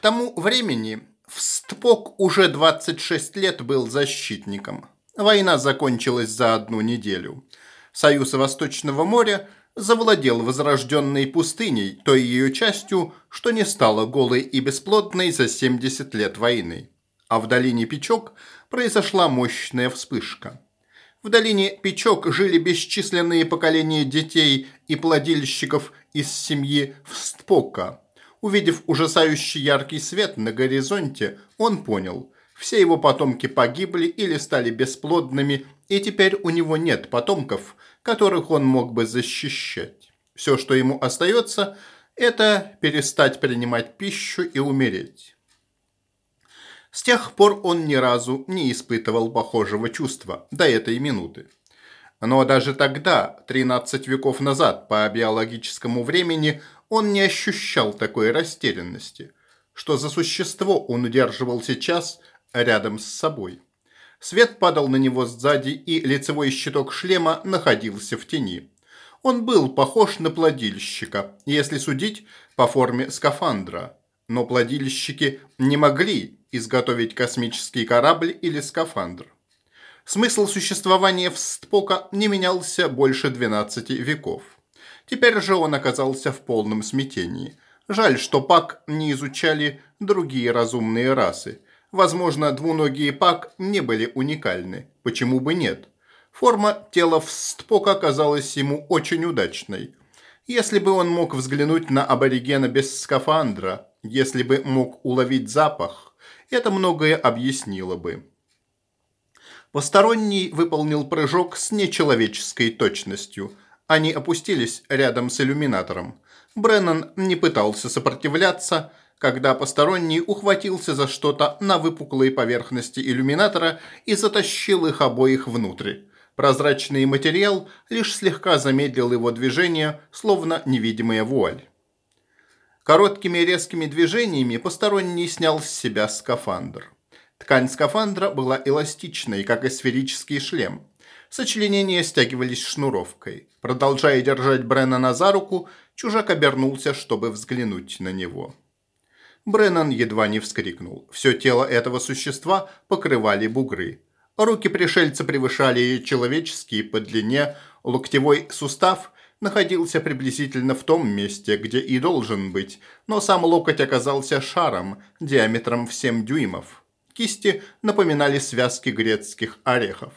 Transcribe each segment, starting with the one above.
тому времени Встпок уже 26 лет был защитником. Война закончилась за одну неделю. Союз Восточного моря завладел возрожденной пустыней, той ее частью, что не стала голой и бесплодной за 70 лет войны. А в долине Печок произошла мощная вспышка. В долине Печок жили бесчисленные поколения детей и плодильщиков из семьи Встпока. Увидев ужасающий яркий свет на горизонте, он понял – все его потомки погибли или стали бесплодными, и теперь у него нет потомков, которых он мог бы защищать. Все, что ему остается, это перестать принимать пищу и умереть. С тех пор он ни разу не испытывал похожего чувства до этой минуты. Но даже тогда, 13 веков назад, по биологическому времени, он не ощущал такой растерянности. Что за существо он удерживал сейчас рядом с собой? Свет падал на него сзади, и лицевой щиток шлема находился в тени. Он был похож на плодильщика, если судить по форме скафандра. Но плодильщики не могли изготовить космический корабль или скафандр. Смысл существования Встпока не менялся больше 12 веков. Теперь же он оказался в полном смятении. Жаль, что Пак не изучали другие разумные расы. Возможно, двуногие Пак не были уникальны. Почему бы нет? Форма тела Встпока казалась ему очень удачной. Если бы он мог взглянуть на аборигена без скафандра, если бы мог уловить запах, это многое объяснило бы. Посторонний выполнил прыжок с нечеловеческой точностью. Они опустились рядом с иллюминатором. Бреннан не пытался сопротивляться, когда посторонний ухватился за что-то на выпуклой поверхности иллюминатора и затащил их обоих внутрь. Прозрачный материал лишь слегка замедлил его движение, словно невидимая вуаль. Короткими резкими движениями посторонний снял с себя скафандр. Ткань скафандра была эластичной, как и сферический шлем. Сочленения стягивались шнуровкой. Продолжая держать Бреннана за руку, чужак обернулся, чтобы взглянуть на него. Бреннан едва не вскрикнул. Все тело этого существа покрывали бугры. Руки пришельца превышали человеческие по длине, локтевой сустав находился приблизительно в том месте, где и должен быть, но сам локоть оказался шаром диаметром в 7 дюймов. Кисти напоминали связки грецких орехов.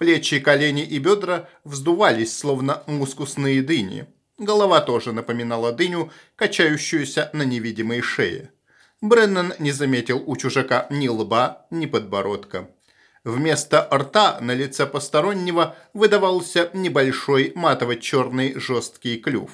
Плечи, колени и бедра вздувались, словно мускусные дыни. Голова тоже напоминала дыню, качающуюся на невидимой шее. Бреннан не заметил у чужака ни лба, ни подбородка. Вместо рта на лице постороннего выдавался небольшой матово-черный жесткий клюв.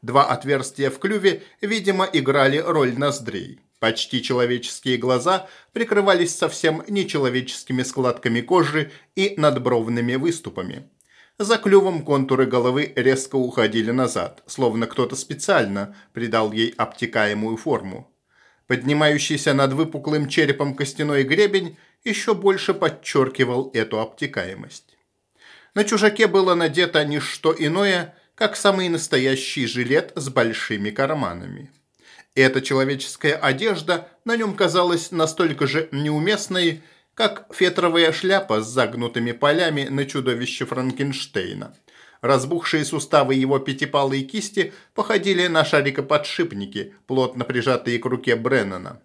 Два отверстия в клюве, видимо, играли роль ноздрей. Почти человеческие глаза прикрывались совсем нечеловеческими складками кожи и надбровными выступами. За клювом контуры головы резко уходили назад, словно кто-то специально придал ей обтекаемую форму. Поднимающийся над выпуклым черепом костяной гребень еще больше подчеркивал эту обтекаемость. На чужаке было надето не что иное, как самый настоящий жилет с большими карманами. Эта человеческая одежда на нем казалась настолько же неуместной, как фетровая шляпа с загнутыми полями на чудовище Франкенштейна. Разбухшие суставы его пятипалой кисти походили на шарикоподшипники, плотно прижатые к руке Бреннана.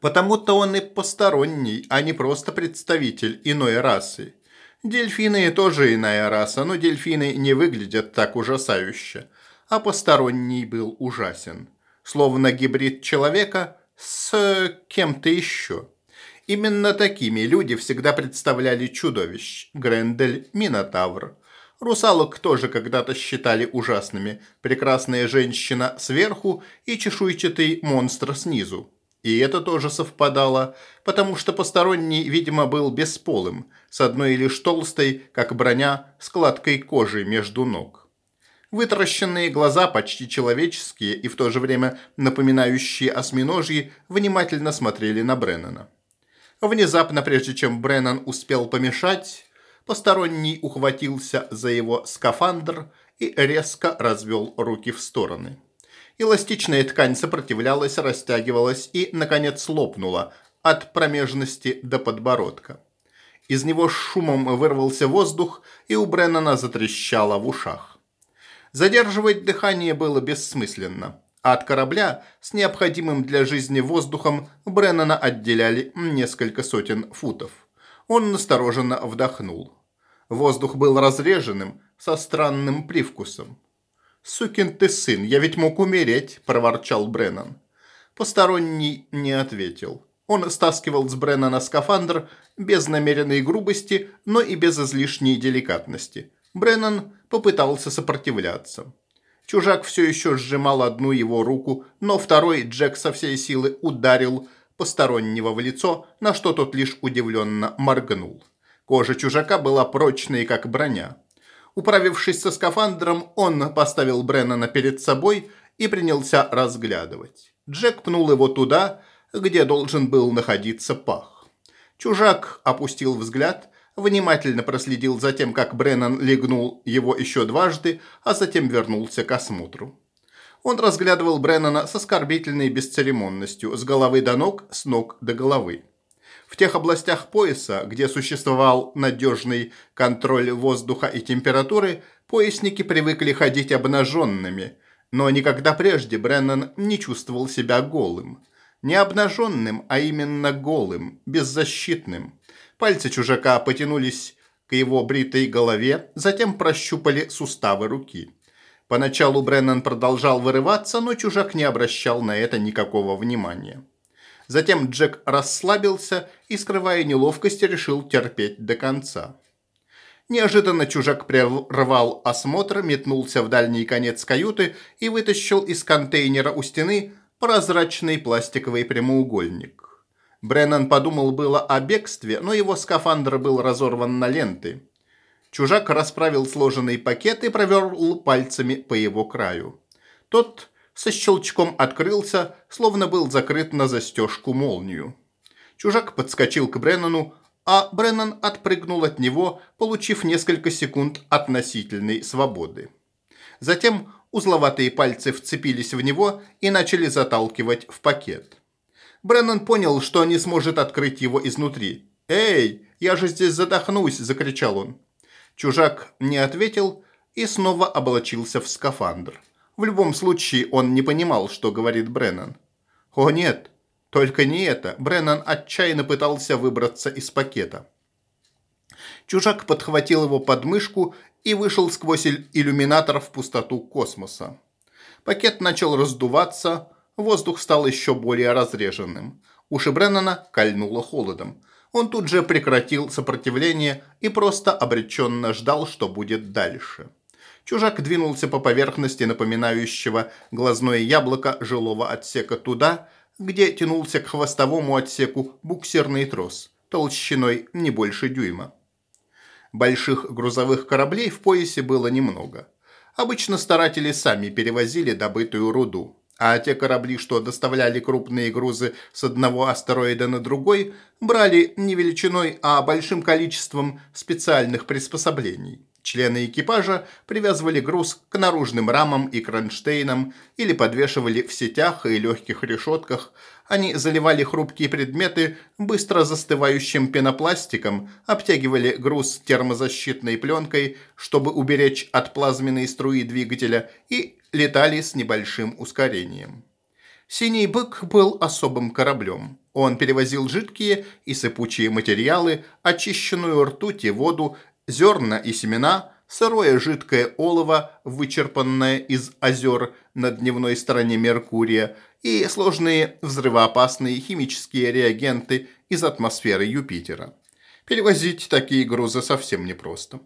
Потому-то он и посторонний, а не просто представитель иной расы. Дельфины тоже иная раса, но дельфины не выглядят так ужасающе. А посторонний был ужасен словно гибрид человека с кем-то еще. Именно такими люди всегда представляли чудовищ – Грендель, Минотавр. Русалок тоже когда-то считали ужасными. Прекрасная женщина сверху и чешуйчатый монстр снизу. И это тоже совпадало, потому что посторонний, видимо, был бесполым, с одной лишь толстой, как броня, складкой кожи между ног. Вытаращенные глаза, почти человеческие и в то же время напоминающие осьминожьи, внимательно смотрели на Бреннана. Внезапно, прежде чем Бреннан успел помешать, посторонний ухватился за его скафандр и резко развел руки в стороны. Эластичная ткань сопротивлялась, растягивалась и, наконец, лопнула от промежности до подбородка. Из него шумом вырвался воздух, и у Бреннана затрещало в ушах. Задерживать дыхание было бессмысленно. А от корабля с необходимым для жизни воздухом Бреннана отделяли несколько сотен футов. Он настороженно вдохнул. Воздух был разреженным, со странным привкусом. «Сукин ты сын, я ведь мог умереть», – проворчал Бреннан. Посторонний не ответил. Он стаскивал с Бреннана скафандр без намеренной грубости, но и без излишней деликатности. Бреннан попытался сопротивляться. Чужак все еще сжимал одну его руку, но второй Джек со всей силы ударил постороннего в лицо, на что тот лишь удивленно моргнул. Кожа чужака была прочной, как броня. Управившись со скафандром, он поставил Бреннана перед собой и принялся разглядывать. Джек пнул его туда, где должен был находиться пах. Чужак опустил взгляд, внимательно проследил за тем, как Бреннан легнул его еще дважды, а затем вернулся к осмотру. Он разглядывал Бреннана с оскорбительной бесцеремонностью, с головы до ног, с ног до головы. В тех областях пояса, где существовал надежный контроль воздуха и температуры, поясники привыкли ходить обнаженными, но никогда прежде Бреннан не чувствовал себя голым. Не обнаженным, а именно голым, беззащитным. Пальцы чужака потянулись к его бритой голове, затем прощупали суставы руки. Поначалу Бреннан продолжал вырываться, но чужак не обращал на это никакого внимания. Затем Джек расслабился и, скрывая неловкость, решил терпеть до конца. Неожиданно чужак прервал осмотр, метнулся в дальний конец каюты и вытащил из контейнера у стены прозрачный пластиковый прямоугольник. Бреннан подумал было о бегстве, но его скафандр был разорван на ленты. Чужак расправил сложенный пакет и проверл пальцами по его краю. Тот со щелчком открылся, словно был закрыт на застежку молнию. Чужак подскочил к Бреннану, а Бреннан отпрыгнул от него, получив несколько секунд относительной свободы. Затем узловатые пальцы вцепились в него и начали заталкивать в пакет. Бреннан понял, что не сможет открыть его изнутри. «Эй, я же здесь задохнусь!» – закричал он. Чужак не ответил и снова облачился в скафандр. В любом случае, он не понимал, что говорит Бреннан. О нет, только не это. Бреннан отчаянно пытался выбраться из пакета. Чужак подхватил его под мышку и вышел сквозь иллюминатор в пустоту космоса. Пакет начал раздуваться, воздух стал еще более разреженным. Уши Бреннана кольнуло холодом. Он тут же прекратил сопротивление и просто обреченно ждал, что будет дальше. Чужак двинулся по поверхности напоминающего глазное яблоко жилого отсека туда, где тянулся к хвостовому отсеку буксирный трос, толщиной не больше дюйма. Больших грузовых кораблей в поясе было немного. Обычно старатели сами перевозили добытую руду, а те корабли, что доставляли крупные грузы с одного астероида на другой, брали не величиной, а большим количеством специальных приспособлений. Члены экипажа привязывали груз к наружным рамам и кронштейнам или подвешивали в сетях и легких решетках. Они заливали хрупкие предметы быстро застывающим пенопластиком, обтягивали груз термозащитной пленкой, чтобы уберечь от плазменной струи двигателя и летали с небольшим ускорением. «Синий бык» был особым кораблем. Он перевозил жидкие и сыпучие материалы, очищенную ртуть и воду, зерна и семена, сырое жидкое олово, вычерпанное из озер на дневной стороне Меркурия, и сложные взрывоопасные химические реагенты из атмосферы Юпитера. Перевозить такие грузы совсем непросто.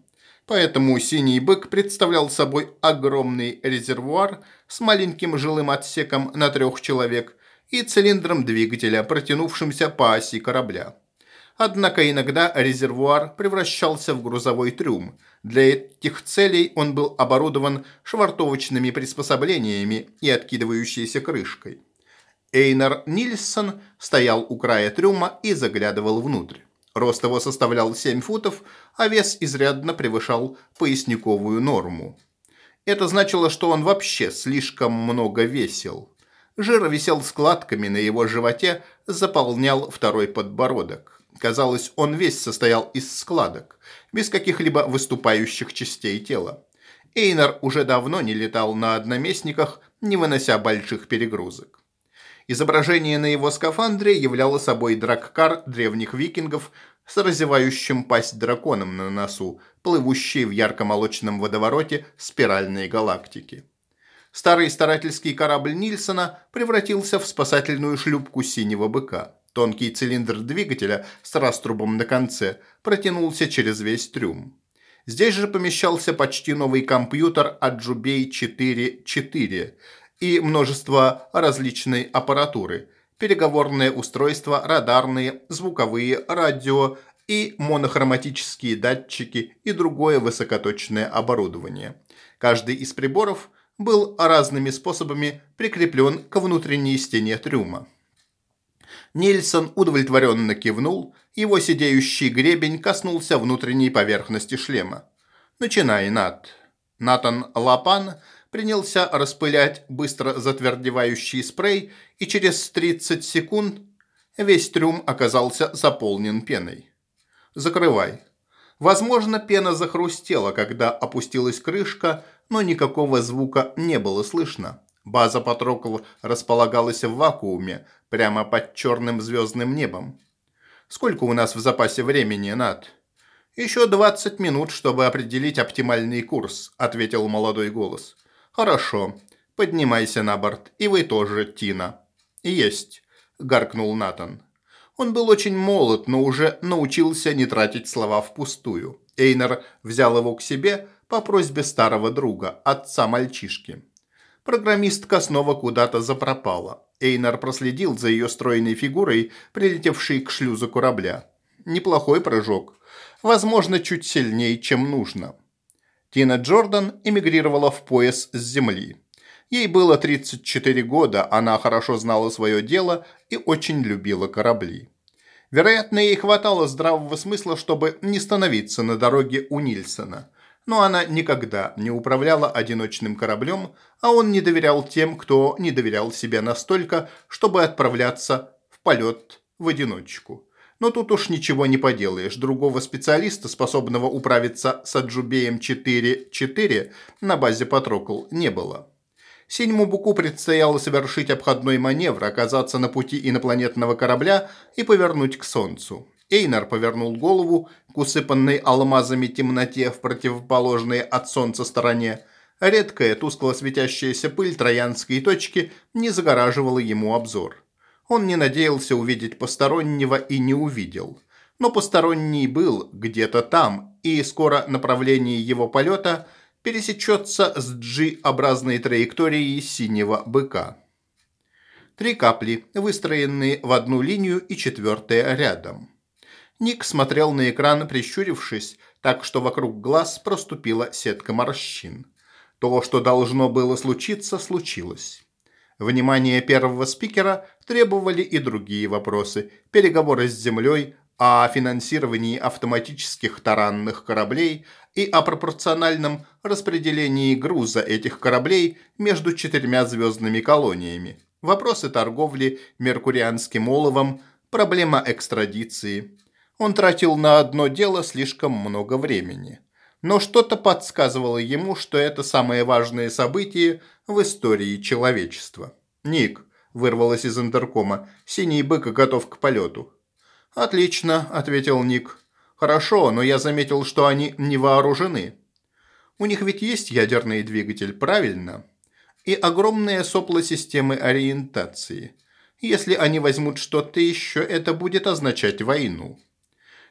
Поэтому «Синий бык» представлял собой огромный резервуар с маленьким жилым отсеком на трех человек и цилиндром двигателя, протянувшимся по оси корабля. Однако иногда резервуар превращался в грузовой трюм. Для этих целей он был оборудован швартовочными приспособлениями и откидывающейся крышкой. Эйнар Нильсон стоял у края трюма и заглядывал внутрь. Рост его составлял 7 футов, а вес изрядно превышал поясниковую норму. Это значило, что он вообще слишком много весил. Жир висел складками на его животе, заполнял второй подбородок. Казалось, он весь состоял из складок, без каких-либо выступающих частей тела. Эйнар уже давно не летал на одноместниках, не вынося больших перегрузок. Изображение на его скафандре являло собой драккар древних викингов с разевающим пасть драконом на носу, плывущий в ярко-молочном водовороте спиральной галактики. Старый старательский корабль Нильсона превратился в спасательную шлюпку синего быка. Тонкий цилиндр двигателя с раструбом на конце протянулся через весь трюм. Здесь же помещался почти новый компьютер Jubei 4.4 и множество различной аппаратуры, переговорные устройства, радарные, звуковые, радио и монохроматические датчики и другое высокоточное оборудование. Каждый из приборов был разными способами прикреплен к внутренней стене трюма. Нильсон удовлетворенно кивнул, его сидеющий гребень коснулся внутренней поверхности шлема. «Начинай, Нат». Натан Лапан принялся распылять быстро затвердевающий спрей, и через 30 секунд весь трюм оказался заполнен пеной. «Закрывай». Возможно, пена захрустела, когда опустилась крышка, но никакого звука не было слышно. База Патрокл располагалась в вакууме, прямо под черным звездным небом. «Сколько у нас в запасе времени, Над?» «Еще 20 минут, чтобы определить оптимальный курс», – ответил молодой голос. «Хорошо. Поднимайся на борт. И вы тоже, Тина». «Есть», – гаркнул Натан. Он был очень молод, но уже научился не тратить слова впустую. Эйнер взял его к себе по просьбе старого друга, отца мальчишки. Программистка снова куда-то запропала. Эйнар проследил за ее стройной фигурой, прилетевшей к шлюзу корабля. Неплохой прыжок. Возможно, чуть сильнее, чем нужно. Тина Джордан эмигрировала в пояс с земли. Ей было 34 года, она хорошо знала свое дело и очень любила корабли. Вероятно, ей хватало здравого смысла, чтобы не становиться на дороге у Нильсона. Но она никогда не управляла одиночным кораблем, а он не доверял тем, кто не доверял себе настолько, чтобы отправляться в полет в одиночку. Но тут уж ничего не поделаешь. Другого специалиста, способного управиться с Аджубеем 4-4 на базе Патрокл, не было. Синему Буку предстояло совершить обходной маневр, оказаться на пути инопланетного корабля и повернуть к Солнцу. Эйнар повернул голову к усыпанной алмазами темноте в противоположной от Солнца стороне. Редкая тускло светящаяся пыль троянской точки не загораживала ему обзор. Он не надеялся увидеть постороннего и не увидел. Но посторонний был где-то там, и скоро направление его полета – пересечется с G-образной траекторией синего быка. Три капли, выстроенные в одну линию и четвертая рядом. Ник смотрел на экран, прищурившись, так что вокруг глаз проступила сетка морщин. То, что должно было случиться, случилось. Внимание первого спикера требовали и другие вопросы. Переговоры с Землей, о финансировании автоматических таранных кораблей и о пропорциональном распределении груза этих кораблей между четырьмя звездными колониями, вопросы торговли меркурианским оловом, проблема экстрадиции. Он тратил на одно дело слишком много времени. Но что-то подсказывало ему, что это самое важное событие в истории человечества. «Ник», – вырвалось из интеркома, – «синий бык готов к полету». «Отлично», – ответил Ник. «Хорошо, но я заметил, что они не вооружены. У них ведь есть ядерный двигатель, правильно? И огромные сопла системы ориентации. Если они возьмут что-то еще, это будет означать войну».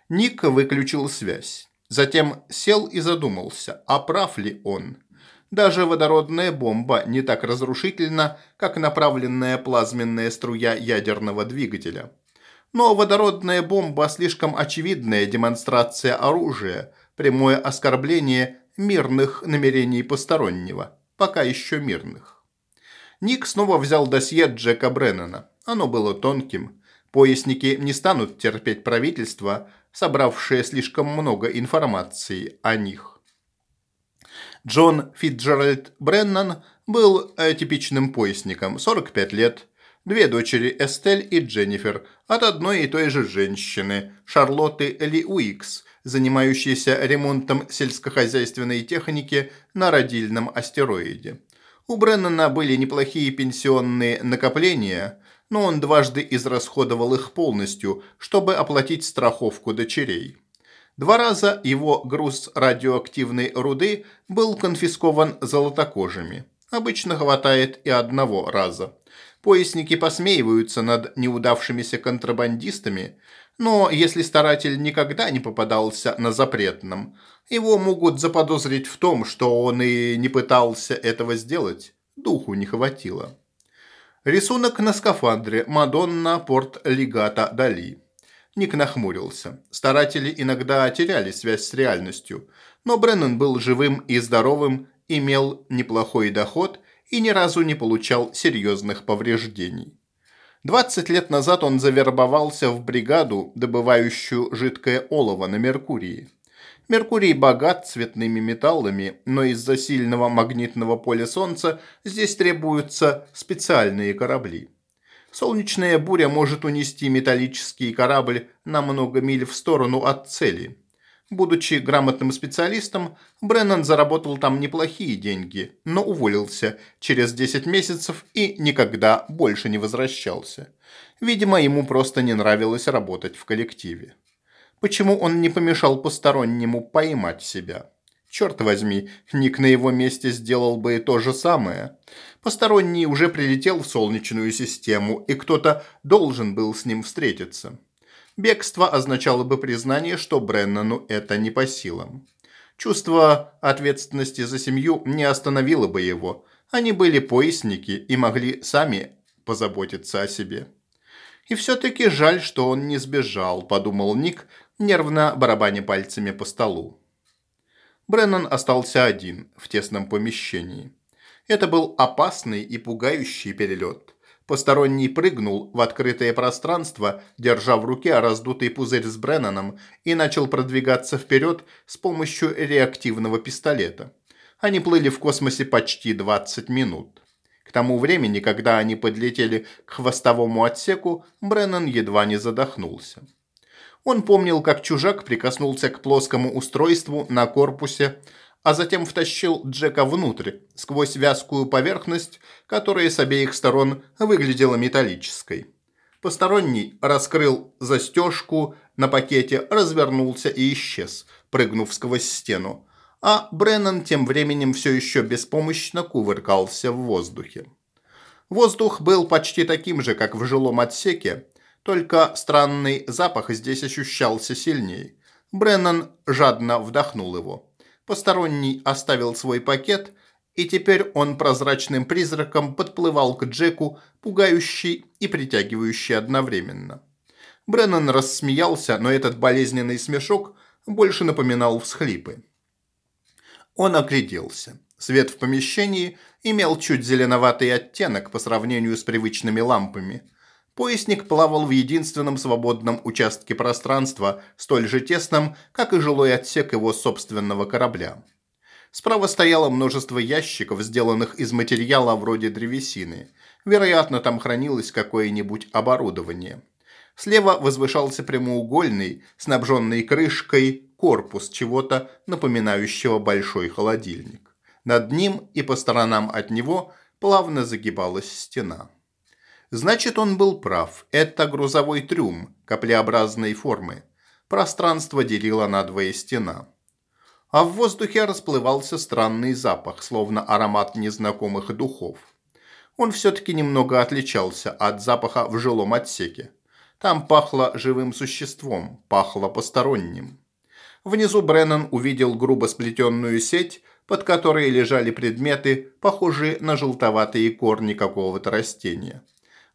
Ник выключил связь. Затем сел и задумался, а прав ли он. Даже водородная бомба не так разрушительна, как направленная плазменная струя ядерного двигателя. Но водородная бомба – слишком очевидная демонстрация оружия, прямое оскорбление мирных намерений постороннего, пока еще мирных. Ник снова взял досье Джека Бреннана. Оно было тонким. Поясники не станут терпеть правительство, собравшее слишком много информации о них. Джон Фитджеральд Бреннан был типичным поясником, 45 лет, две дочери Эстель и Дженнифер от одной и той же женщины, Шарлотты Ли Уикс, занимающейся ремонтом сельскохозяйственной техники на родильном астероиде. У Бреннана были неплохие пенсионные накопления, но он дважды израсходовал их полностью, чтобы оплатить страховку дочерей. Два раза его груз радиоактивной руды был конфискован золотокожими. Обычно хватает и одного раза. Поясники посмеиваются над неудавшимися контрабандистами, но если старатель никогда не попадался на запретном, его могут заподозрить в том, что он и не пытался этого сделать. Духу не хватило. Рисунок на скафандре Мадонна Порт Легата Дали. Ник нахмурился. Старатели иногда теряли связь с реальностью, но Бреннан был живым и здоровым, имел неплохой доход и ни разу не получал серьезных повреждений. 20 лет назад он завербовался в бригаду, добывающую жидкое олово на Меркурии. Меркурий богат цветными металлами, но из-за сильного магнитного поля Солнца здесь требуются специальные корабли. Солнечная буря может унести металлический корабль на много миль в сторону от цели. Будучи грамотным специалистом, Бреннан заработал там неплохие деньги, но уволился через 10 месяцев и никогда больше не возвращался. Видимо, ему просто не нравилось работать в коллективе. Почему он не помешал постороннему поймать себя? Черт возьми, Ник на его месте сделал бы и то же самое. Посторонний уже прилетел в Солнечную систему, и кто-то должен был с ним встретиться. Бегство означало бы признание, что Бреннану это не по силам. Чувство ответственности за семью не остановило бы его. Они были поясники и могли сами позаботиться о себе. И все-таки жаль, что он не сбежал, подумал Ник, нервно барабаня пальцами по столу. Бреннан остался один в тесном помещении. Это был опасный и пугающий перелет. Посторонний прыгнул в открытое пространство, держа в руке раздутый пузырь с Бреннаном, и начал продвигаться вперед с помощью реактивного пистолета. Они плыли в космосе почти 20 минут. К тому времени, когда они подлетели к хвостовому отсеку, Бреннан едва не задохнулся. Он помнил, как чужак прикоснулся к плоскому устройству на корпусе, а затем втащил Джека внутрь, сквозь вязкую поверхность, которая с обеих сторон выглядела металлической. Посторонний раскрыл застежку на пакете, развернулся и исчез, прыгнув сквозь стену. А Бреннан тем временем все еще беспомощно кувыркался в воздухе. Воздух был почти таким же, как в жилом отсеке, только странный запах здесь ощущался сильнее. Бреннан жадно вдохнул его. Посторонний оставил свой пакет, и теперь он прозрачным призраком подплывал к Джеку, пугающий и притягивающий одновременно. Бреннан рассмеялся, но этот болезненный смешок больше напоминал всхлипы. Он огляделся. Свет в помещении имел чуть зеленоватый оттенок по сравнению с привычными лампами – Поясник плавал в единственном свободном участке пространства, столь же тесном, как и жилой отсек его собственного корабля. Справа стояло множество ящиков, сделанных из материала вроде древесины. Вероятно, там хранилось какое-нибудь оборудование. Слева возвышался прямоугольный, снабженный крышкой, корпус чего-то, напоминающего большой холодильник. Над ним и по сторонам от него плавно загибалась стена. Значит, он был прав. Это грузовой трюм каплеобразной формы. Пространство делило надвое стена. А в воздухе расплывался странный запах, словно аромат незнакомых духов. Он все-таки немного отличался от запаха в жилом отсеке. Там пахло живым существом, пахло посторонним. Внизу Бреннан увидел грубо сплетенную сеть, под которой лежали предметы, похожие на желтоватые корни какого-то растения.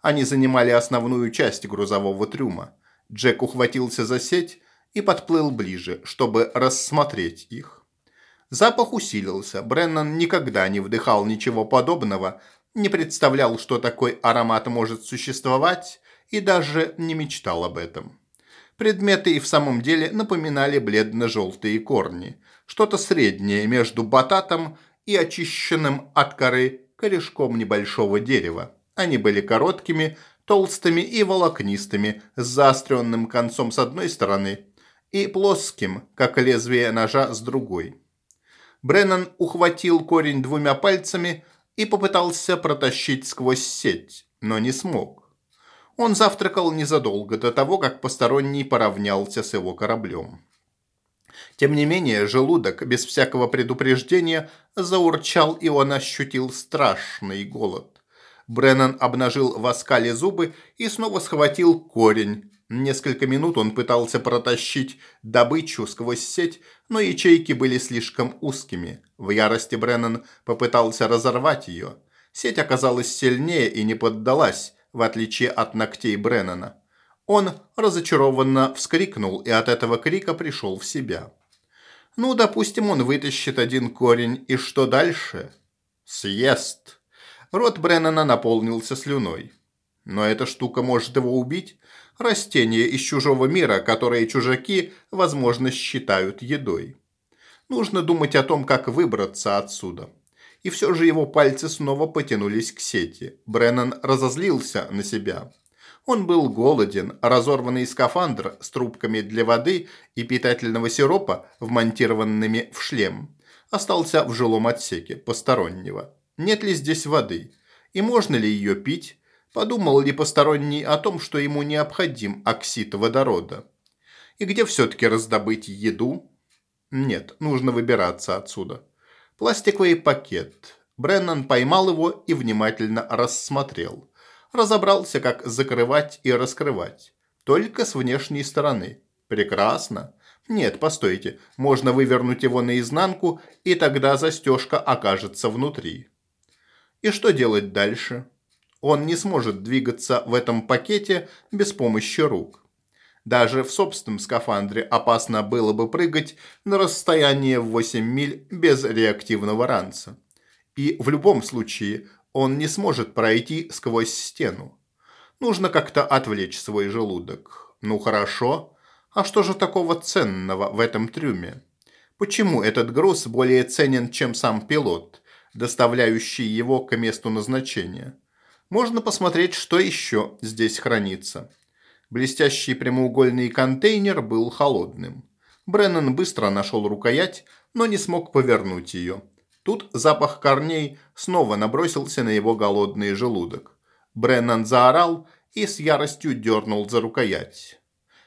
Они занимали основную часть грузового трюма. Джек ухватился за сеть и подплыл ближе, чтобы рассмотреть их. Запах усилился. Бреннан никогда не вдыхал ничего подобного, не представлял, что такой аромат может существовать, и даже не мечтал об этом. Предметы и в самом деле напоминали бледно-желтые корни. Что-то среднее между бататом и очищенным от коры корешком небольшого дерева. Они были короткими, толстыми и волокнистыми, с заостренным концом с одной стороны и плоским, как лезвие ножа, с другой. Бреннан ухватил корень двумя пальцами и попытался протащить сквозь сеть, но не смог. Он завтракал незадолго до того, как посторонний поравнялся с его кораблем. Тем не менее, желудок, без всякого предупреждения, заурчал, и он ощутил страшный голод. Бреннан обнажил в оскале зубы и снова схватил корень. Несколько минут он пытался протащить добычу сквозь сеть, но ячейки были слишком узкими. В ярости Бреннан попытался разорвать ее. Сеть оказалась сильнее и не поддалась, в отличие от ногтей Бреннана. Он разочарованно вскрикнул и от этого крика пришел в себя. Ну, допустим, он вытащит один корень, и что дальше? Съест. Рот Бреннана наполнился слюной. Но эта штука может его убить. Растение из чужого мира, которое чужаки, возможно, считают едой. Нужно думать о том, как выбраться отсюда. И все же его пальцы снова потянулись к сети. Бреннан разозлился на себя. Он был голоден, разорванный скафандр с трубками для воды и питательного сиропа, вмонтированными в шлем, остался в жилом отсеке постороннего. Нет ли здесь воды? И можно ли ее пить? Подумал ли посторонний о том, что ему необходим оксид водорода? И где все-таки раздобыть еду? Нет, нужно выбираться отсюда. Пластиковый пакет. Бреннан поймал его и внимательно рассмотрел разобрался, как закрывать и раскрывать. Только с внешней стороны. Прекрасно. Нет, постойте, можно вывернуть его наизнанку, и тогда застежка окажется внутри. И что делать дальше? Он не сможет двигаться в этом пакете без помощи рук. Даже в собственном скафандре опасно было бы прыгать на расстояние в 8 миль без реактивного ранца. И в любом случае он не сможет пройти сквозь стену. Нужно как-то отвлечь свой желудок. Ну хорошо. А что же такого ценного в этом трюме? Почему этот груз более ценен, чем сам пилот, доставляющий его к месту назначения? Можно посмотреть, что еще здесь хранится. Блестящий прямоугольный контейнер был холодным. Бреннан быстро нашел рукоять, но не смог повернуть ее. Тут запах корней снова набросился на его голодный желудок. Бреннан заорал и с яростью дернул за рукоять.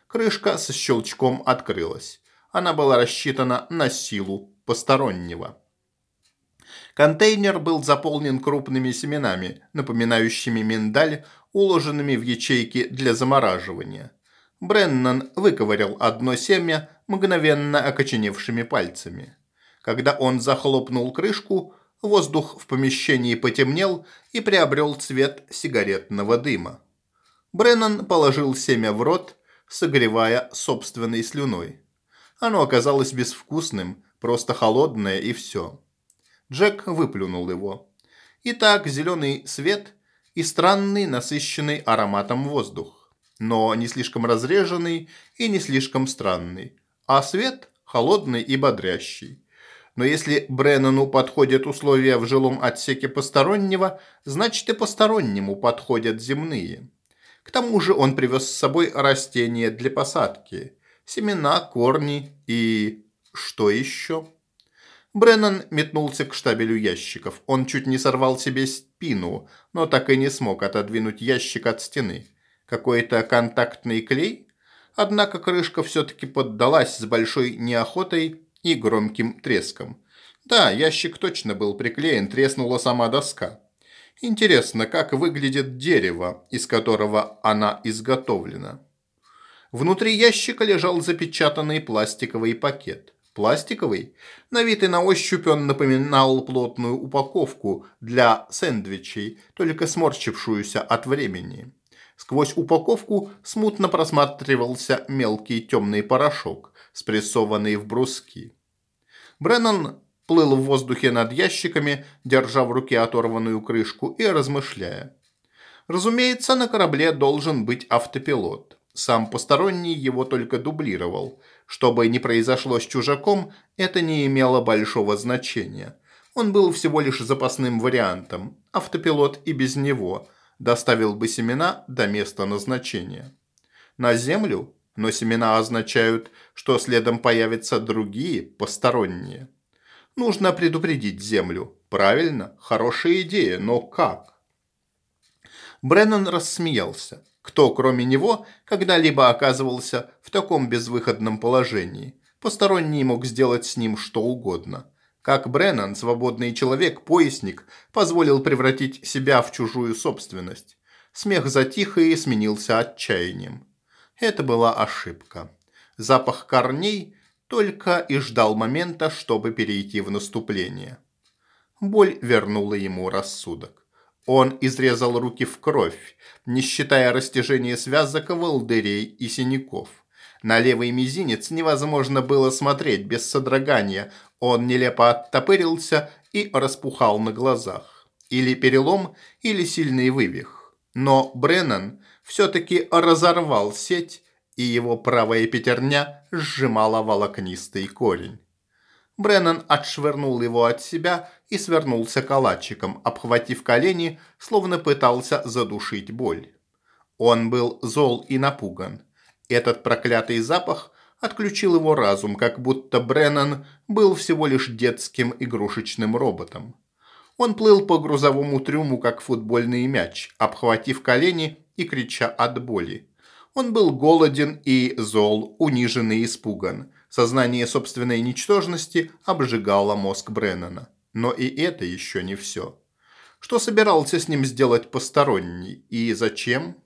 Крышка с щелчком открылась. Она была рассчитана на силу постороннего. Контейнер был заполнен крупными семенами, напоминающими миндаль, уложенными в ячейки для замораживания. Бреннан выковырял одно семя мгновенно окоченевшими пальцами. Когда он захлопнул крышку, воздух в помещении потемнел и приобрел цвет сигаретного дыма. Бреннан положил семя в рот, согревая собственной слюной. Оно оказалось безвкусным, просто холодное и все. Джек выплюнул его. Итак, зеленый свет и странный, насыщенный ароматом воздух. Но не слишком разреженный и не слишком странный. А свет холодный и бодрящий. Но если Бреннану подходят условия в жилом отсеке постороннего, значит и постороннему подходят земные. К тому же он привез с собой растения для посадки. Семена, корни и... что еще? Бреннан метнулся к штабелю ящиков. Он чуть не сорвал себе спину, но так и не смог отодвинуть ящик от стены. Какой-то контактный клей? Однако крышка все-таки поддалась с большой неохотой и громким треском. Да, ящик точно был приклеен, треснула сама доска. Интересно, как выглядит дерево, из которого она изготовлена. Внутри ящика лежал запечатанный пластиковый пакет. Пластиковый? На вид и на ощупь он напоминал плотную упаковку для сэндвичей, только сморщившуюся от времени. Сквозь упаковку смутно просматривался мелкий темный порошок, спрессованный в бруски. Бреннан плыл в воздухе над ящиками, держа в руке оторванную крышку и размышляя. Разумеется, на корабле должен быть автопилот. Сам посторонний его только дублировал. Чтобы не произошло с чужаком, это не имело большого значения. Он был всего лишь запасным вариантом. Автопилот и без него доставил бы семена до места назначения. На Землю? Но семена означают, что следом появятся другие, посторонние. Нужно предупредить Землю. Правильно, хорошая идея, но как? Бреннан рассмеялся. Кто, кроме него, когда-либо оказывался в таком безвыходном положении? Посторонний мог сделать с ним что угодно. Как Бреннан, свободный человек, поясник, позволил превратить себя в чужую собственность. Смех затих и сменился отчаянием. Это была ошибка. Запах корней только и ждал момента, чтобы перейти в наступление. Боль вернула ему рассудок. Он изрезал руки в кровь, не считая растяжения связок, волдырей и синяков. На левый мизинец невозможно было смотреть без содрогания. Он нелепо оттопырился и распухал на глазах. Или перелом, или сильный вывих. Но Бреннан все-таки разорвал сеть, и его правая пятерня сжимала волокнистый корень. Бреннан отшвырнул его от себя и свернулся калачиком, обхватив колени, словно пытался задушить боль. Он был зол и напуган. Этот проклятый запах отключил его разум, как будто Бреннан был всего лишь детским игрушечным роботом. Он плыл по грузовому трюму, как футбольный мяч, обхватив колени и крича от боли. Он был голоден и зол, унижен и испуган. Сознание собственной ничтожности обжигало мозг Бреннана. Но и это еще не все. Что собирался с ним сделать посторонний и зачем?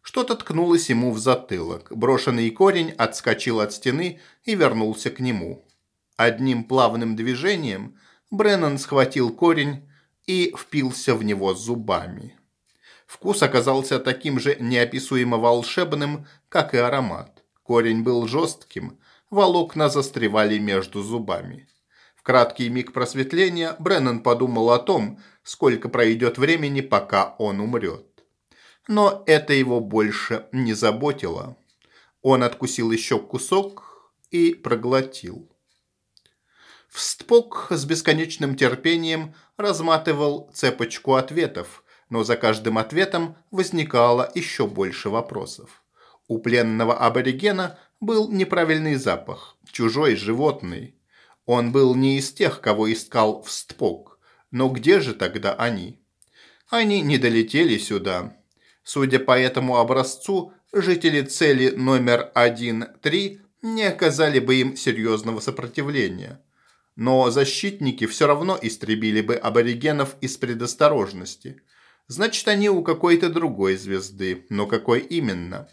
Что-то ткнулось ему в затылок. Брошенный корень отскочил от стены и вернулся к нему. Одним плавным движением Бреннан схватил корень и впился в него зубами. Вкус оказался таким же неописуемо волшебным, как и аромат. Корень был жестким, волокна застревали между зубами краткий миг просветления Бреннан подумал о том, сколько пройдет времени, пока он умрет. Но это его больше не заботило. Он откусил еще кусок и проглотил. Встпок с бесконечным терпением разматывал цепочку ответов, но за каждым ответом возникало еще больше вопросов. У пленного аборигена был неправильный запах, чужой животный. Он был не из тех, кого искал в стпок. Но где же тогда они? Они не долетели сюда. Судя по этому образцу, жители цели номер 1-3 не оказали бы им серьезного сопротивления. Но защитники все равно истребили бы аборигенов из предосторожности. Значит, они у какой-то другой звезды. Но какой именно?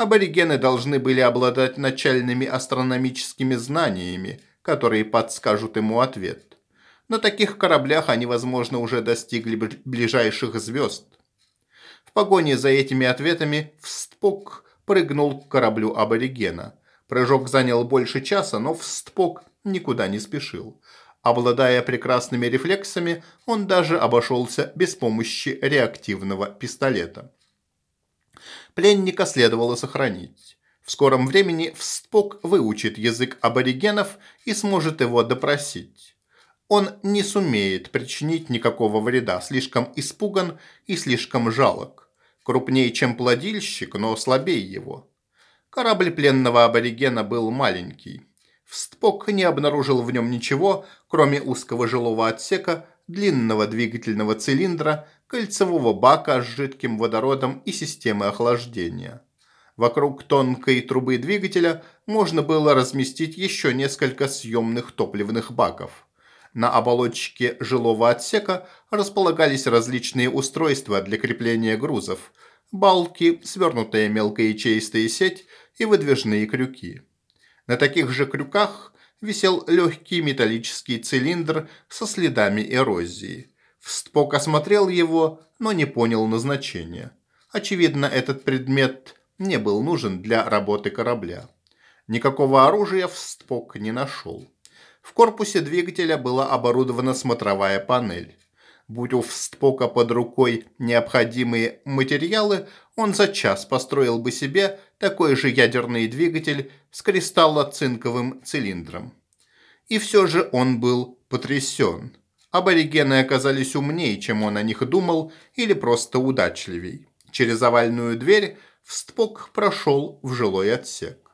Аборигены должны были обладать начальными астрономическими знаниями – которые подскажут ему ответ. На таких кораблях они, возможно, уже достигли ближайших звезд. В погоне за этими ответами Встпок прыгнул к кораблю аборигена. Прыжок занял больше часа, но Встпок никуда не спешил. Обладая прекрасными рефлексами, он даже обошелся без помощи реактивного пистолета. Пленника следовало сохранить. В скором времени Вспок выучит язык аборигенов и сможет его допросить. Он не сумеет причинить никакого вреда, слишком испуган и слишком жалок. Крупнее, чем плодильщик, но слабее его. Корабль пленного аборигена был маленький. Вспок не обнаружил в нем ничего, кроме узкого жилого отсека, длинного двигательного цилиндра, кольцевого бака с жидким водородом и системы охлаждения. Вокруг тонкой трубы двигателя можно было разместить еще несколько съемных топливных баков. На оболочке жилого отсека располагались различные устройства для крепления грузов, балки, свернутая мелкоячеистая сеть и выдвижные крюки. На таких же крюках висел легкий металлический цилиндр со следами эрозии. Вспок осмотрел его, но не понял назначения. Очевидно, этот предмет не был нужен для работы корабля. Никакого оружия в Стпок не нашел. В корпусе двигателя была оборудована смотровая панель. Будь у Встпока под рукой необходимые материалы, он за час построил бы себе такой же ядерный двигатель с кристаллоцинковым цилиндром. И все же он был потрясен. Аборигены оказались умнее, чем он о них думал, или просто удачливей. Через овальную дверь Встпок прошел в жилой отсек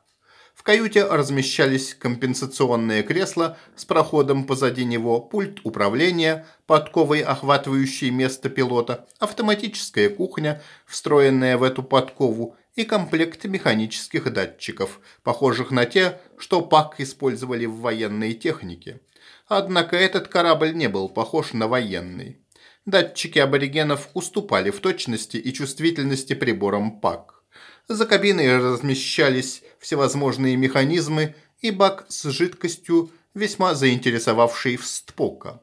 каюте размещались компенсационные кресла с проходом позади него, пульт управления, подковой, охватывающей место пилота, автоматическая кухня, встроенная в эту подкову, и комплект механических датчиков, похожих на те, что ПАК использовали в военной технике. Однако этот корабль не был похож на военный. Датчики аборигенов уступали в точности и чувствительности приборам ПАК. За кабиной размещались всевозможные механизмы и бак с жидкостью, весьма заинтересовавший Встпока.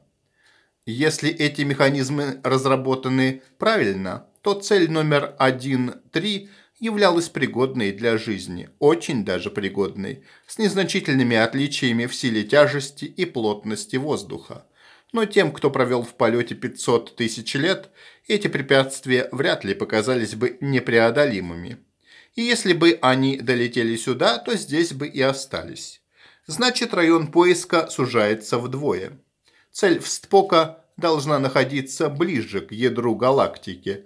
Если эти механизмы разработаны правильно, то цель номер 1-3 являлась пригодной для жизни, очень даже пригодной, с незначительными отличиями в силе тяжести и плотности воздуха. Но тем, кто провел в полете 500 тысяч лет, эти препятствия вряд ли показались бы непреодолимыми. И если бы они долетели сюда, то здесь бы и остались. Значит, район поиска сужается вдвое. Цель Встпока должна находиться ближе к ядру галактики.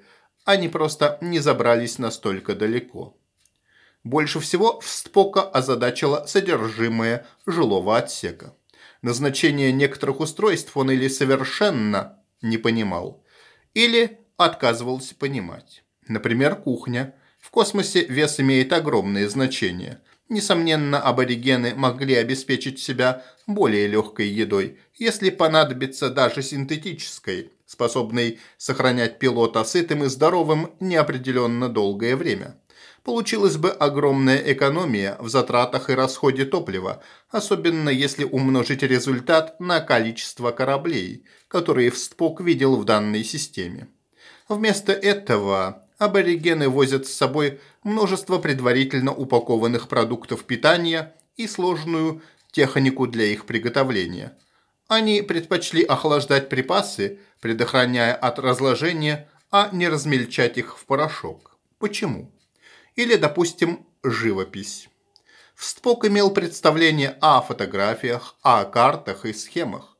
Они просто не забрались настолько далеко. Больше всего Встпока озадачило содержимое жилого отсека. Назначение некоторых устройств он или совершенно не понимал, или отказывался понимать. Например, кухня – в космосе вес имеет огромное значение. Несомненно, аборигены могли обеспечить себя более легкой едой, если понадобится даже синтетической, способной сохранять пилота сытым и здоровым неопределенно долгое время. Получилась бы огромная экономия в затратах и расходе топлива, особенно если умножить результат на количество кораблей, которые Встпок видел в данной системе. Вместо этого аборигены возят с собой множество предварительно упакованных продуктов питания и сложную технику для их приготовления. Они предпочли охлаждать припасы, предохраняя от разложения, а не размельчать их в порошок. Почему? Или, допустим, живопись. Вспок имел представление о фотографиях, о картах и схемах.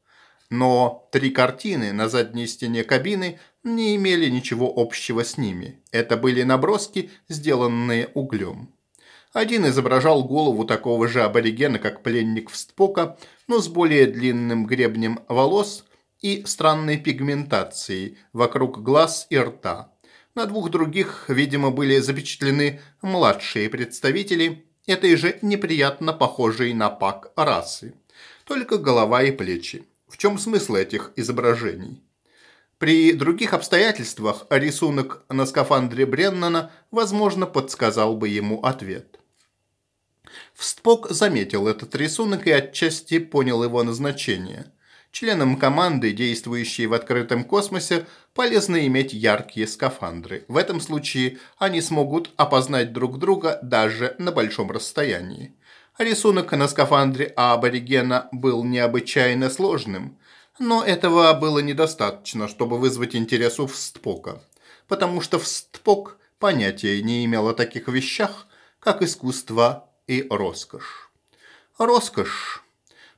Но три картины на задней стене кабины не имели ничего общего с ними. Это были наброски, сделанные углем. Один изображал голову такого же аборигена, как пленник Встпока, но с более длинным гребнем волос и странной пигментацией вокруг глаз и рта. На двух других, видимо, были запечатлены младшие представители этой же неприятно похожей на пак расы. Только голова и плечи. В чем смысл этих изображений? При других обстоятельствах рисунок на скафандре Бреннана, возможно, подсказал бы ему ответ. Встпок заметил этот рисунок и отчасти понял его назначение. Членам команды, действующей в открытом космосе, полезно иметь яркие скафандры. В этом случае они смогут опознать друг друга даже на большом расстоянии. Рисунок на скафандре аборигена был необычайно сложным – но этого было недостаточно, чтобы вызвать интерес у Встпока, потому что Встпок понятия не имел о таких вещах, как искусство и роскошь. Роскошь.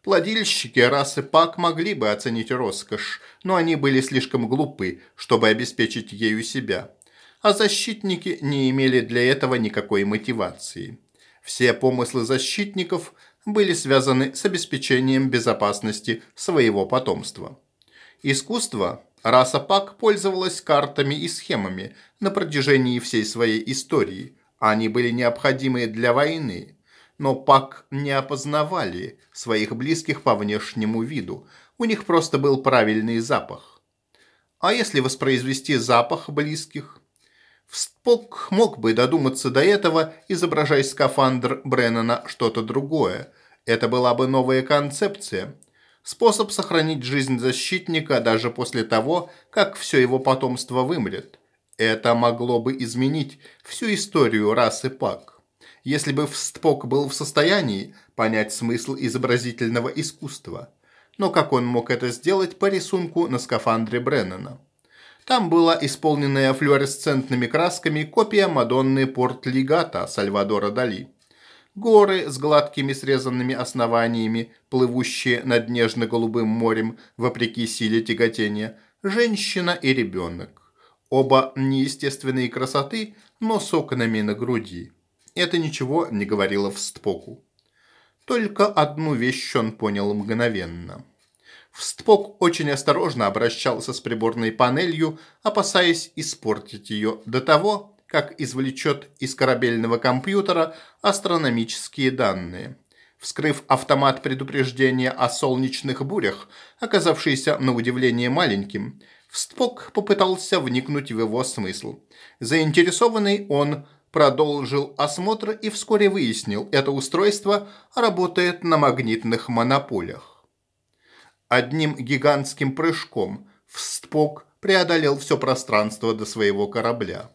Плодильщики расы Пак могли бы оценить роскошь, но они были слишком глупы, чтобы обеспечить ею себя. А защитники не имели для этого никакой мотивации. Все помыслы защитников были связаны с обеспечением безопасности своего потомства. Искусство раса Пак пользовалась картами и схемами на протяжении всей своей истории. Они были необходимы для войны, но Пак не опознавали своих близких по внешнему виду, у них просто был правильный запах. А если воспроизвести запах близких? Спок мог бы додуматься до этого, изображая скафандр Бреннана что-то другое. Это была бы новая концепция. Способ сохранить жизнь защитника даже после того, как все его потомство вымрет. Это могло бы изменить всю историю расы Пак. Если бы Спок был в состоянии понять смысл изобразительного искусства. но как он мог это сделать по рисунку на скафандре Бреннана? Там была исполненная флуоресцентными красками копия Мадонны Порт-Лигата Сальвадора Дали. Горы с гладкими срезанными основаниями, плывущие над нежно-голубым морем вопреки силе тяготения, женщина и ребенок. Оба неестественные красоты, но с окнами на груди. Это ничего не говорило в стпоку. Только одну вещь он понял мгновенно. Встпок очень осторожно обращался с приборной панелью, опасаясь испортить ее до того, как извлечет из корабельного компьютера астрономические данные. Вскрыв автомат предупреждения о солнечных бурях, оказавшийся на удивление маленьким, Встпок попытался вникнуть в его смысл. Заинтересованный он продолжил осмотр и вскоре выяснил, это устройство работает на магнитных монополях. Одним гигантским прыжком Встпок преодолел все пространство до своего корабля.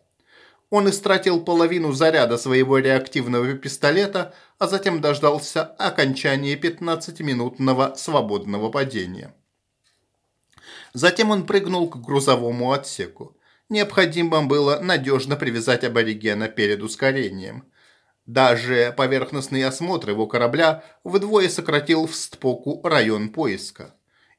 Он истратил половину заряда своего реактивного пистолета, а затем дождался окончания 15-минутного свободного падения. Затем он прыгнул к грузовому отсеку. Необходимо было надежно привязать аборигена перед ускорением. Даже поверхностный осмотр его корабля вдвое сократил в стпоку район поиска.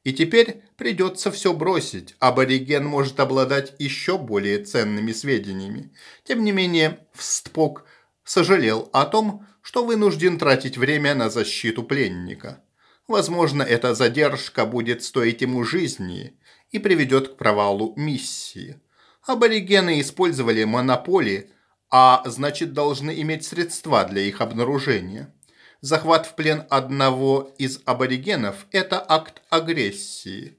И теперь придется все бросить. Абориген может обладать еще более ценными сведениями. Тем не менее, Встпок сожалел о том, что вынужден тратить время на защиту пленника. Возможно, эта задержка будет стоить ему жизни и приведет к провалу миссии. Аборигены использовали монополии, а значит должны иметь средства для их обнаружения. Захват в плен одного из аборигенов – это акт агрессии,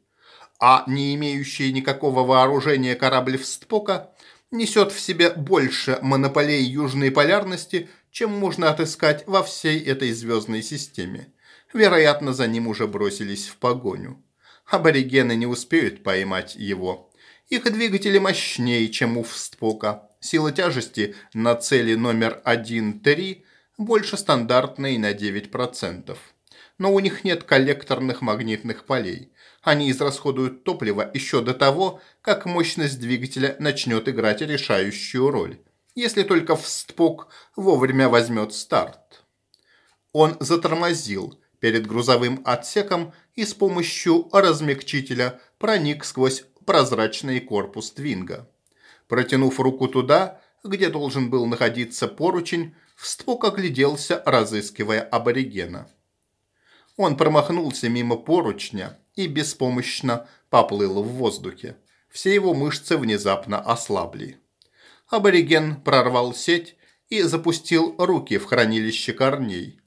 а не имеющий никакого вооружения корабль Встпока несет в себе больше монополей южной полярности, чем можно отыскать во всей этой звездной системе. Вероятно, за ним уже бросились в погоню. Аборигены не успеют поймать его. Их двигатели мощнее, чем у Встпока. Сила тяжести на цели номер 1-3 больше стандартной на 9%. Но у них нет коллекторных магнитных полей. Они израсходуют топливо еще до того, как мощность двигателя начнет играть решающую роль. Если только Встпок вовремя возьмет старт. Он затормозил перед грузовым отсеком и с помощью размягчителя проник сквозь прозрачный корпус Твинга. Протянув руку туда, где должен был находиться поручень, Вспок огляделся, разыскивая аборигена. Он промахнулся мимо поручня и беспомощно поплыл в воздухе. Все его мышцы внезапно ослабли. Абориген прорвал сеть и запустил руки в хранилище корней.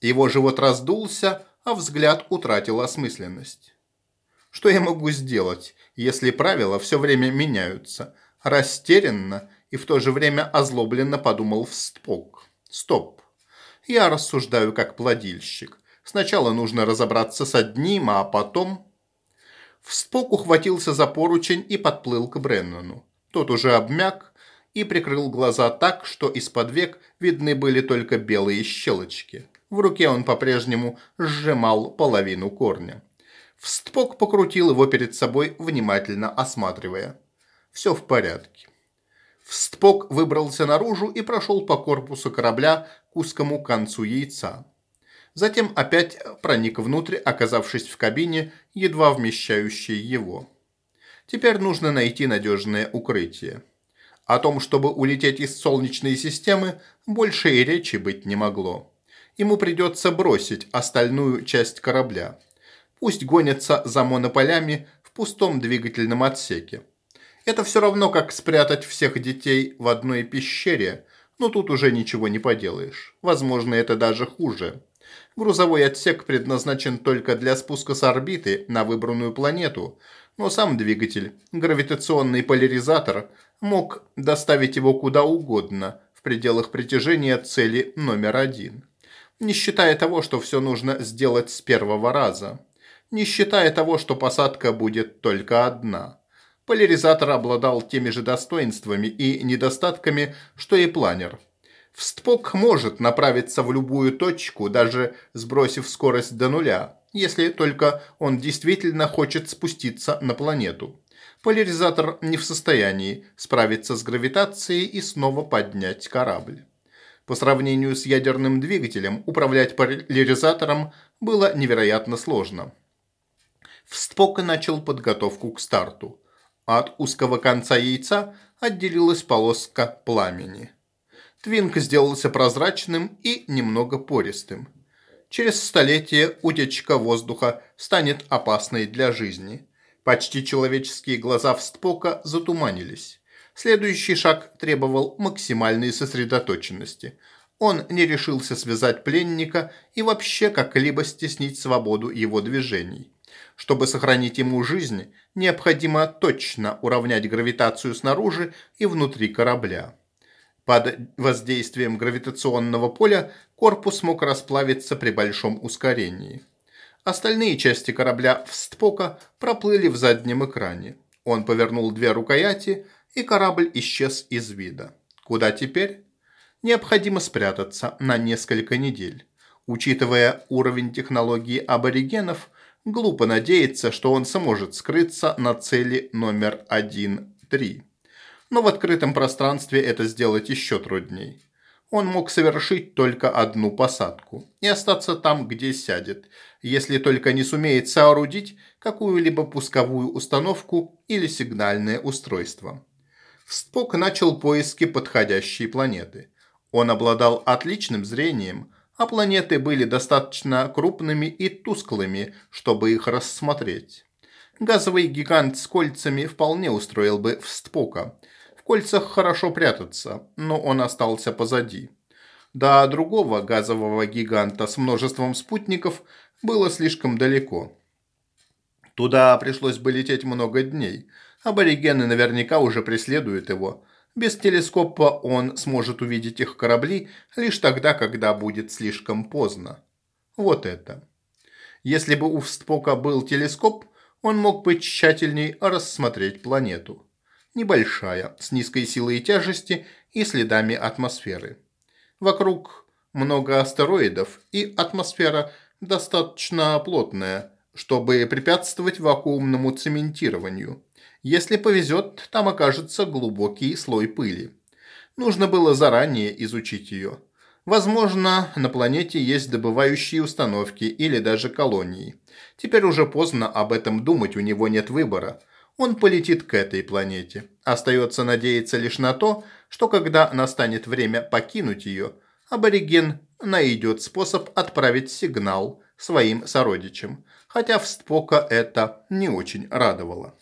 Его живот раздулся, а взгляд утратил осмысленность. Что я могу сделать, если правила все время меняются? Растерянно и в то же время озлобленно подумал Вспок. Стоп. Я рассуждаю как плодильщик. Сначала нужно разобраться с одним, а потом... Вспок ухватился за поручень и подплыл к Бреннану. Тот уже обмяк и прикрыл глаза так, что из-под век видны были только белые щелочки. В руке он по-прежнему сжимал половину корня. Вспок покрутил его перед собой, внимательно осматривая. Все в порядке. Встпок выбрался наружу и прошел по корпусу корабля к узкому концу яйца. Затем опять проник внутрь, оказавшись в кабине, едва вмещающей его. Теперь нужно найти надежное укрытие. О том, чтобы улететь из Солнечной системы, больше и речи быть не могло. Ему придется бросить остальную часть корабля. Пусть гонятся за монополями в пустом двигательном отсеке. Это все равно, как спрятать всех детей в одной пещере, но тут уже ничего не поделаешь. Возможно, это даже хуже. Грузовой отсек предназначен только для спуска с орбиты на выбранную планету, но сам двигатель, гравитационный поляризатор, мог доставить его куда угодно в пределах притяжения цели номер один. Не считая того, что все нужно сделать с первого раза. Не считая того, что посадка будет только одна – Поляризатор обладал теми же достоинствами и недостатками, что и планер. Встпок может направиться в любую точку, даже сбросив скорость до нуля, если только он действительно хочет спуститься на планету. Поляризатор не в состоянии справиться с гравитацией и снова поднять корабль. По сравнению с ядерным двигателем, управлять поляризатором было невероятно сложно. Встпок начал подготовку к старту. От узкого конца яйца отделилась полоска пламени. Твинк сделался прозрачным и немного пористым. Через столетие утечка воздуха станет опасной для жизни. Почти человеческие глаза Встпока затуманились. Следующий шаг требовал максимальной сосредоточенности. Он не решился связать пленника и вообще как-либо стеснить свободу его движений. Чтобы сохранить ему жизнь, необходимо точно уравнять гравитацию снаружи и внутри корабля. Под воздействием гравитационного поля корпус мог расплавиться при большом ускорении. Остальные части корабля Встпока проплыли в заднем экране. Он повернул две рукояти, и корабль исчез из вида. Куда теперь? Необходимо спрятаться на несколько недель. Учитывая уровень технологии аборигенов, глупо надеяться, что он сможет скрыться на цели номер 1-3. Но в открытом пространстве это сделать еще трудней. Он мог совершить только одну посадку и остаться там, где сядет, если только не сумеет соорудить какую-либо пусковую установку или сигнальное устройство. Спок начал поиски подходящей планеты. Он обладал отличным зрением, а планеты были достаточно крупными и тусклыми, чтобы их рассмотреть. Газовый гигант с кольцами вполне устроил бы Встпока. В кольцах хорошо прятаться, но он остался позади. До другого газового гиганта с множеством спутников было слишком далеко. Туда пришлось бы лететь много дней – Аборигены наверняка уже преследуют его. Без телескопа он сможет увидеть их корабли лишь тогда, когда будет слишком поздно. Вот это. Если бы у Встпока был телескоп, он мог бы тщательней рассмотреть планету. Небольшая, с низкой силой тяжести и следами атмосферы. Вокруг много астероидов, и атмосфера достаточно плотная, чтобы препятствовать вакуумному цементированию. Если повезет, там окажется глубокий слой пыли. Нужно было заранее изучить ее. Возможно, на планете есть добывающие установки или даже колонии. Теперь уже поздно об этом думать, у него нет выбора. Он полетит к этой планете. Остается надеяться лишь на то, что когда настанет время покинуть ее, абориген найдет способ отправить сигнал своим сородичам, хотя в Спока это не очень радовало.